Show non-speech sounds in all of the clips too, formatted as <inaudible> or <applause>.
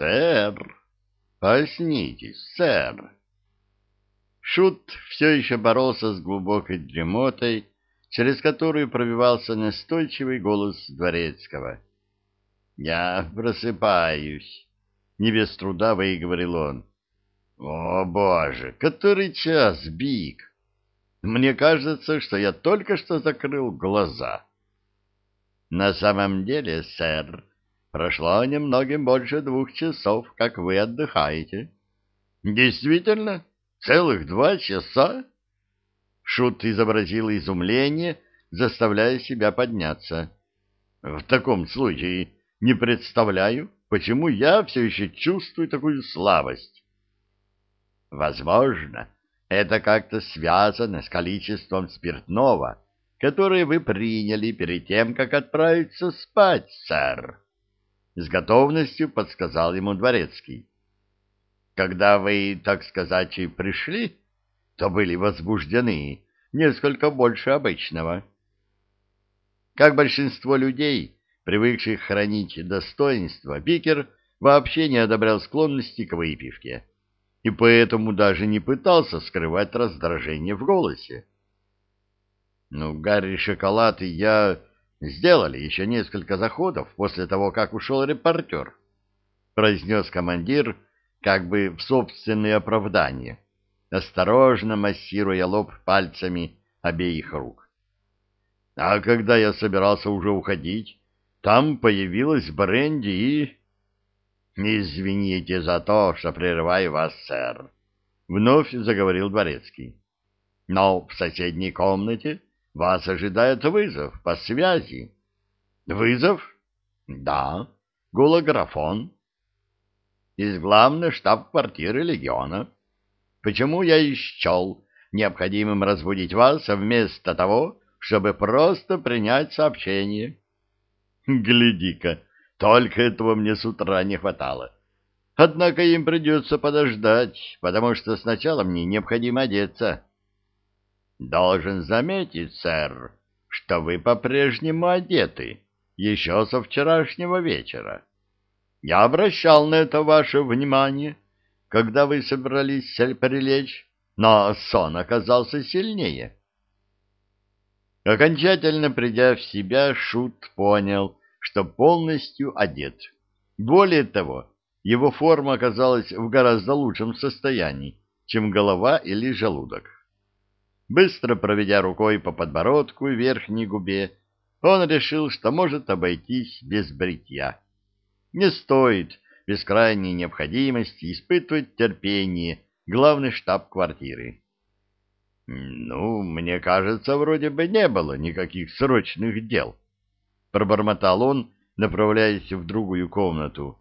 Сэр, пояснитесь, сэр. Шут все еще боролся с глубокой дремотой, через которую пробивался настойчивый голос дворецкого. «Я просыпаюсь», — не без труда выговорил он. «О, боже, который час, Биг? Мне кажется, что я только что закрыл глаза». «На самом деле, сэр, прошло немногим больше двух часов, как вы отдыхаете». «Действительно? Целых два часа?» Шут изобразил изумление, заставляя себя подняться. «В таком случае не представляю, почему я все еще чувствую такую слабость». «Возможно, это как-то связано с количеством спиртного, которое вы приняли перед тем, как отправиться спать, сэр», — с готовностью подсказал ему дворецкий. «Когда вы, так сказать, пришли...» то были возбуждены несколько больше обычного. Как большинство людей, привыкших хранить достоинство, Бикер вообще не одобрял склонности к выпивке и поэтому даже не пытался скрывать раздражение в голосе. Ну, Гарри Шоколад и я сделали еще несколько заходов после того, как ушел репортер, произнес командир как бы в собственное оправдание осторожно массируя лоб пальцами обеих рук. А когда я собирался уже уходить, там появилась Бренди и... «Извините за то, что прерываю вас, сэр», — вновь заговорил Дворецкий. «Но в соседней комнате вас ожидает вызов по связи». «Вызов?» «Да, голографон». «Из главной штаб-квартиры легиона». Почему я исчел необходимым разбудить вас вместо того, чтобы просто принять сообщение? Гляди-ка, только этого мне с утра не хватало. Однако им придется подождать, потому что сначала мне необходимо одеться. Должен заметить, сэр, что вы по-прежнему одеты, еще со вчерашнего вечера. Я обращал на это ваше внимание когда вы собрались прилечь, но сон оказался сильнее. Окончательно придя в себя, Шут понял, что полностью одет. Более того, его форма оказалась в гораздо лучшем состоянии, чем голова или желудок. Быстро проведя рукой по подбородку и верхней губе, он решил, что может обойтись без бритья. Не стоит без крайней необходимости испытывать терпение главный штаб квартиры. «Ну, мне кажется, вроде бы не было никаких срочных дел», — пробормотал он, направляясь в другую комнату.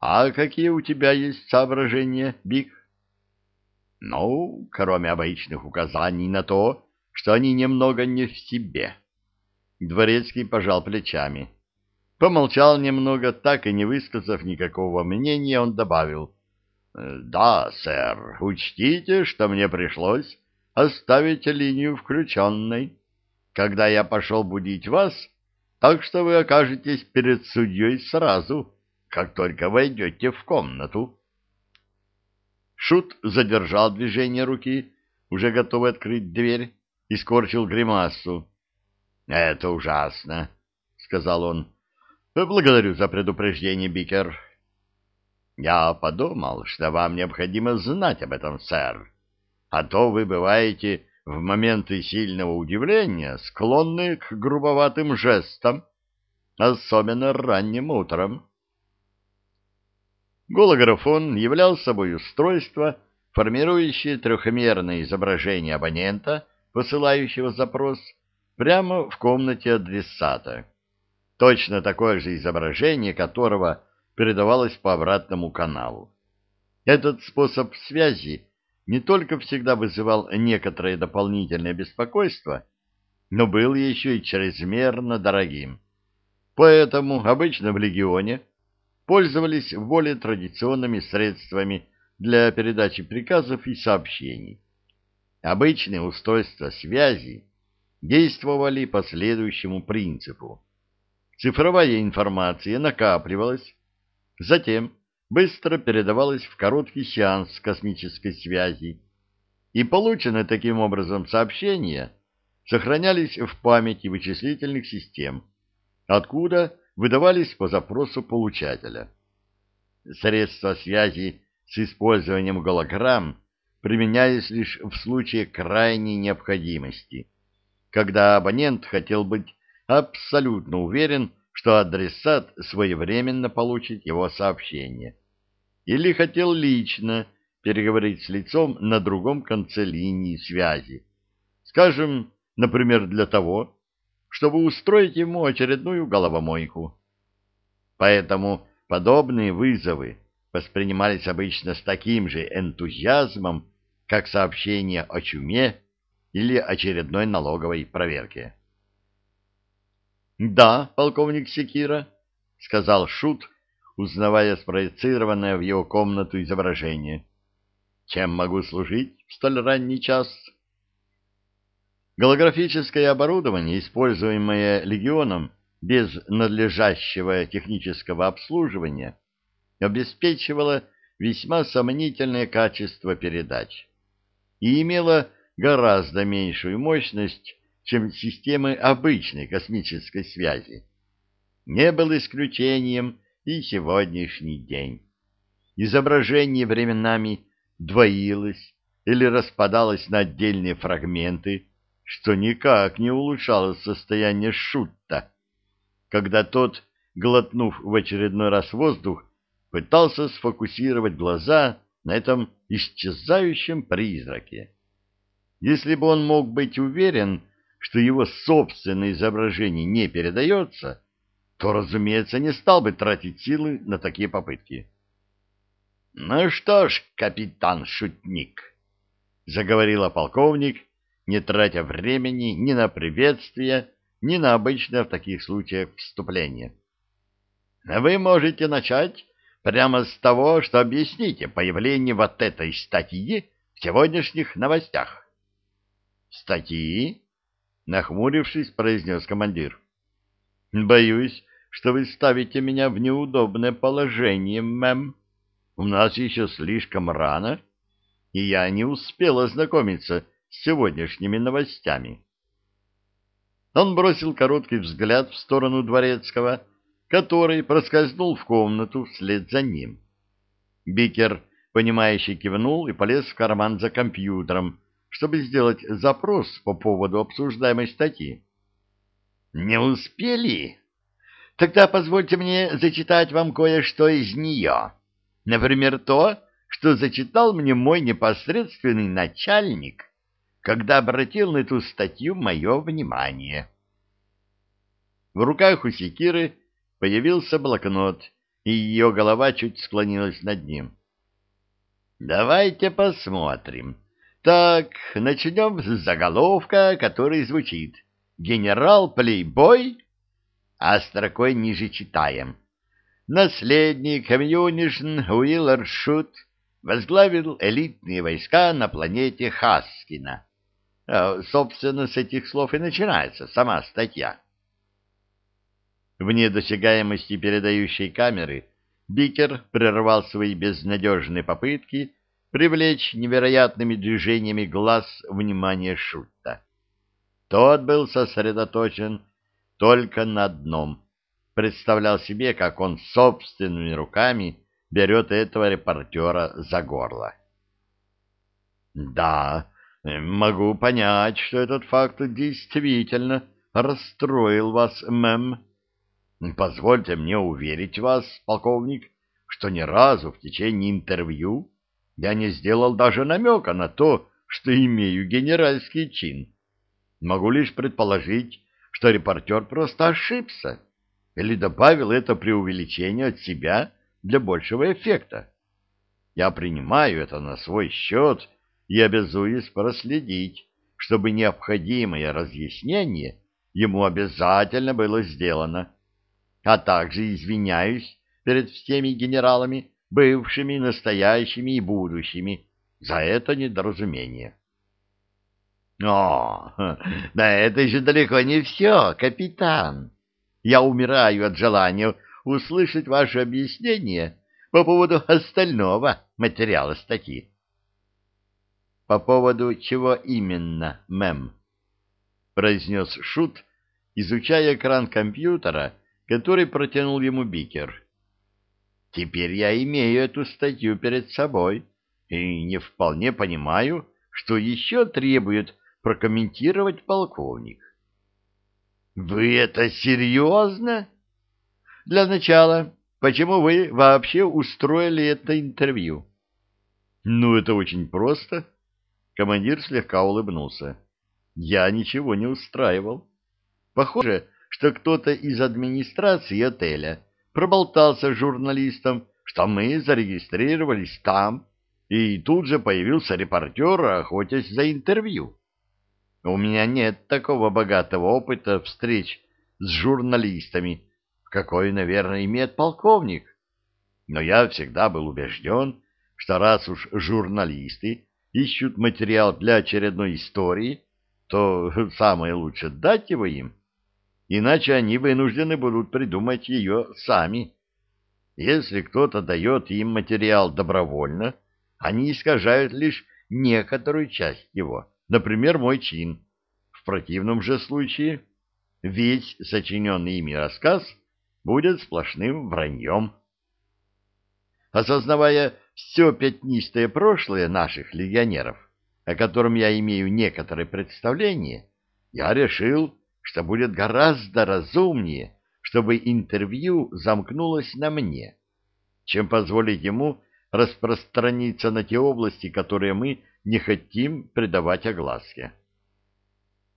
«А какие у тебя есть соображения, Биг?» «Ну, кроме обычных указаний на то, что они немного не в себе». Дворецкий пожал плечами. Помолчал немного, так и не высказав никакого мнения, он добавил. «Э, «Да, сэр, учтите, что мне пришлось оставить линию включенной, когда я пошел будить вас, так что вы окажетесь перед судьей сразу, как только войдете в комнату». Шут задержал движение руки, уже готовый открыть дверь, и скорчил гримасу. «Это ужасно», — сказал он. Благодарю за предупреждение, Бикер. Я подумал, что вам необходимо знать об этом, сэр. А то вы бываете в моменты сильного удивления склонны к грубоватым жестам, особенно ранним утром. Голографон являл собой устройство, формирующее трехмерное изображение абонента, посылающего запрос, прямо в комнате адресата точно такое же изображение которого передавалось по обратному каналу. Этот способ связи не только всегда вызывал некоторое дополнительное беспокойство, но был еще и чрезмерно дорогим. Поэтому обычно в легионе пользовались более традиционными средствами для передачи приказов и сообщений. Обычные устройства связи действовали по следующему принципу. Цифровая информация накапливалась, затем быстро передавалось в короткий сеанс космической связи, и полученные таким образом сообщения сохранялись в памяти вычислительных систем, откуда выдавались по запросу получателя. Средства связи с использованием голограмм применялись лишь в случае крайней необходимости, когда абонент хотел быть абсолютно уверен, что адресат своевременно получит его сообщение, или хотел лично переговорить с лицом на другом конце линии связи, скажем, например, для того, чтобы устроить ему очередную головомойку. Поэтому подобные вызовы воспринимались обычно с таким же энтузиазмом, как сообщение о чуме или очередной налоговой проверке. «Да, полковник Секира», — сказал Шут, узнавая спроецированное в его комнату изображение. «Чем могу служить в столь ранний час?» Голографическое оборудование, используемое легионом без надлежащего технического обслуживания, обеспечивало весьма сомнительное качество передач и имело гораздо меньшую мощность, чем системы обычной космической связи. Не был исключением и сегодняшний день. Изображение временами двоилось или распадалось на отдельные фрагменты, что никак не улучшало состояние Шутта, когда тот, глотнув в очередной раз воздух, пытался сфокусировать глаза на этом исчезающем призраке. Если бы он мог быть уверен, что его собственное изображение не передается, то, разумеется, не стал бы тратить силы на такие попытки. — Ну что ж, капитан-шутник, — заговорила полковник, не тратя времени ни на приветствие, ни на обычное в таких случаях вступление. — Вы можете начать прямо с того, что объясните появление вот этой статьи в сегодняшних новостях. — Статьи? Нахмурившись, произнес командир. «Боюсь, что вы ставите меня в неудобное положение, мэм. У нас еще слишком рано, и я не успел ознакомиться сегодняшними новостями». Он бросил короткий взгляд в сторону Дворецкого, который проскользнул в комнату вслед за ним. Бикер, понимающий, кивнул и полез в карман за компьютером, чтобы сделать запрос по поводу обсуждаемой статьи. Не успели? Тогда позвольте мне зачитать вам кое-что из нее. Например, то, что зачитал мне мой непосредственный начальник, когда обратил на эту статью мое внимание. В руках у Секиры появился блокнот, и ее голова чуть склонилась над ним. «Давайте посмотрим» Так, начнем с заголовка, который звучит «Генерал-плейбой», а строкой ниже читаем. Наследник Комьюнишн Уиллард Шутт возглавил элитные войска на планете Хаскина. А, собственно, с этих слов и начинается сама статья. Вне досягаемости передающей камеры Бикер прервал свои безнадежные попытки привлечь невероятными движениями глаз внимание Шутта. Тот был сосредоточен только на одном. Представлял себе, как он собственными руками берет этого репортера за горло. «Да, могу понять, что этот факт действительно расстроил вас, мэм. Позвольте мне уверить вас, полковник, что ни разу в течение интервью я не сделал даже намека на то, что имею генеральский чин. Могу лишь предположить, что репортер просто ошибся или добавил это преувеличение от себя для большего эффекта. Я принимаю это на свой счет и обязуюсь проследить, чтобы необходимое разъяснение ему обязательно было сделано, а также извиняюсь перед всеми генералами, бывшими, настоящими и будущими, за это недоразумение. О, <laughs> да это еще далеко не все, капитан. Я умираю от желания услышать ваше объяснение по поводу остального материала статьи. По поводу чего именно, мэм? произнес Шут, изучая экран компьютера, который протянул ему Бикер. Теперь я имею эту статью перед собой и не вполне понимаю, что еще требует прокомментировать полковник. Вы это серьезно? Для начала, почему вы вообще устроили это интервью? Ну, это очень просто. Командир слегка улыбнулся. Я ничего не устраивал. Похоже, что кто-то из администрации отеля проболтался журналистам, что мы зарегистрировались там, и тут же появился репортер, охотясь за интервью. У меня нет такого богатого опыта встреч с журналистами, какой, наверное, имеет полковник. Но я всегда был убежден, что раз уж журналисты ищут материал для очередной истории, то <laughs> самое лучше дать его им, иначе они вынуждены будут придумать ее сами. Если кто-то дает им материал добровольно, они искажают лишь некоторую часть его, например, мой чин. В противном же случае весь сочиненный ими рассказ будет сплошным враньем. Осознавая все пятнистое прошлое наших легионеров, о котором я имею некоторое представление, я решил, что будет гораздо разумнее, чтобы интервью замкнулось на мне, чем позволить ему распространиться на те области, которые мы не хотим придавать огласке.